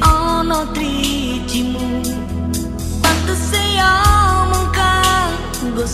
sing ana trijimu pantese yo mengkang nggo